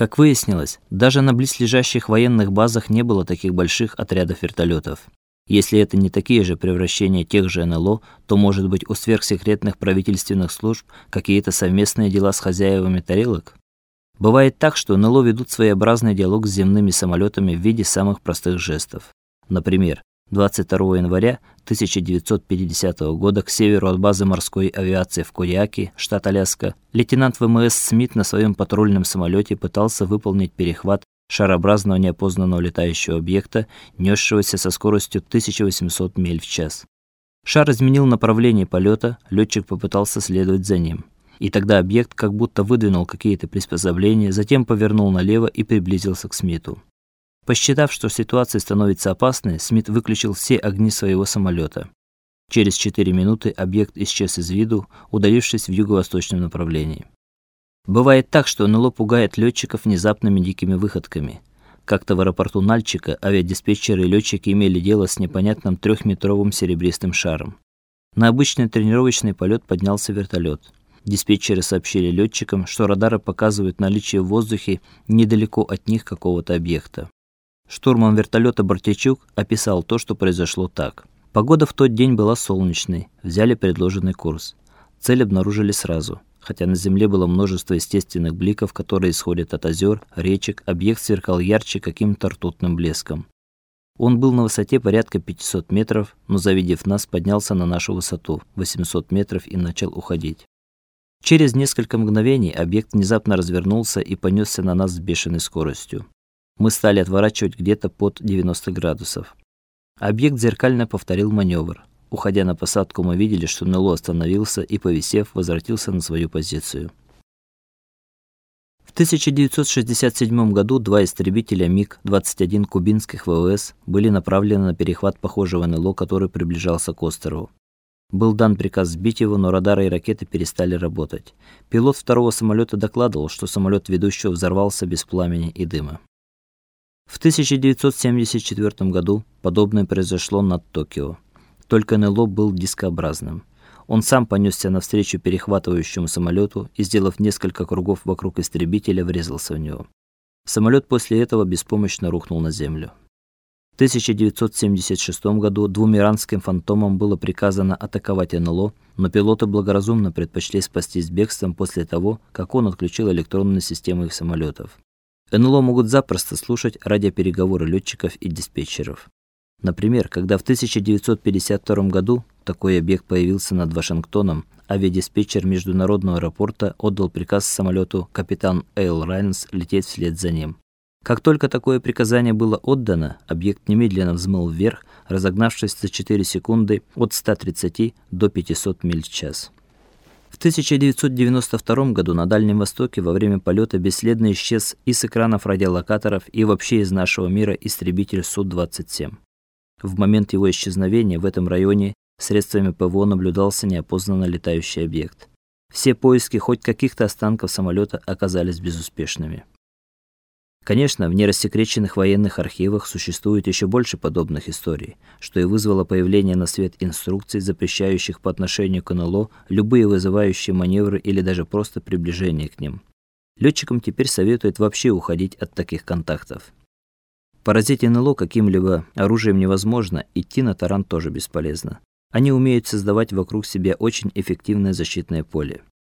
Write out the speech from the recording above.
Как выяснилось, даже на близлежащих военных базах не было таких больших отрядов вертолетов. Если это не такие же превращения тех же НЛО, то, может быть, у сверхсекретных правительственных служб какие-то совместные дела с хозяевами тарелок? Бывает так, что НЛО ведут своеобразный диалог с земными самолетами в виде самых простых жестов. Например, 22 января 1950 года к северу от базы морской авиации в Кодиаке, штат Аляска, лейтенант ВМС Смит на своем патрульном самолете пытался выполнить перехват шарообразного неопознанного летающего объекта, несшегося со скоростью 1800 миль в час. Шар изменил направление полета, летчик попытался следовать за ним. И тогда объект как будто выдвинул какие-то приспособления, затем повернул налево и приблизился к Смиту. Посчитав, что ситуация становится опасной, Смит выключил все огни своего самолета. Через 4 минуты объект исчез из виду, удалившись в юго-восточном направлении. Бывает так, что НЛО пугает летчиков внезапными дикими выходками. Как-то в аэропорту Нальчика авиадиспетчеры и летчики имели дело с непонятным трехметровым серебристым шаром. На обычный тренировочный полет поднялся вертолет. Диспетчеры сообщили летчикам, что радары показывают наличие в воздухе недалеко от них какого-то объекта. Штурман вертолета Бортичук описал то, что произошло так: Погода в тот день была солнечной. Взяли предложенный курс. Цель обнаружили сразу хотя на земле было множество естественных бликов, которые исходят от озер, речек, объект сверкал ярче каким-то ртутным блеском. Он был на высоте порядка 500 метров, но завидев нас, поднялся на нашу высоту 800 метров и начал уходить. Через несколько мгновений объект внезапно развернулся и понесся на нас с бешеной скоростью. Мы стали отворачивать где-то под 90 градусов. Объект зеркально повторил маневр. Уходя на посадку, мы видели, что НЛО остановился и, повисев, возвратился на свою позицию. В 1967 году два истребителя МиГ-21 кубинских ВВС были направлены на перехват похожего НЛО, который приближался к острову. Был дан приказ сбить его, но радары и ракеты перестали работать. Пилот второго самолета докладывал, что самолет ведущего взорвался без пламени и дыма. В 1974 году подобное произошло над Токио. Только НЛО был дискообразным. Он сам понесся навстречу перехватывающему самолету и, сделав несколько кругов вокруг истребителя, врезался в него. Самолет после этого беспомощно рухнул на землю. В 1976 году двум иранским фантомам было приказано атаковать НЛО, но пилоты благоразумно предпочли спастись бегством после того, как он отключил электронные системы их самолетов. НЛО могут запросто слушать радиопереговоры летчиков и диспетчеров. Например, когда в 1952 году такой объект появился над Вашингтоном, авиадиспетчер международного аэропорта отдал приказ самолету капитан Эйл Райнс лететь вслед за ним. Как только такое приказание было отдано, объект немедленно взмыл вверх, разогнавшись за 4 секунды от 130 до 500 миль в час. В 1992 году на Дальнем Востоке во время полета бесследно исчез и с экранов радиолокаторов, и вообще из нашего мира истребитель Су-27. В момент его исчезновения в этом районе средствами ПВО наблюдался неопознанно летающий объект. Все поиски хоть каких-то останков самолета оказались безуспешными. Конечно, в нерассекреченных военных архивах существует еще больше подобных историй, что и вызвало появление на свет инструкций, запрещающих по отношению к НЛО любые вызывающие маневры или даже просто приближение к ним. Летчикам теперь советуют вообще уходить от таких контактов. Поразить НЛО каким-либо оружием невозможно, идти на таран тоже бесполезно. Они умеют создавать вокруг себя очень эффективное защитное поле.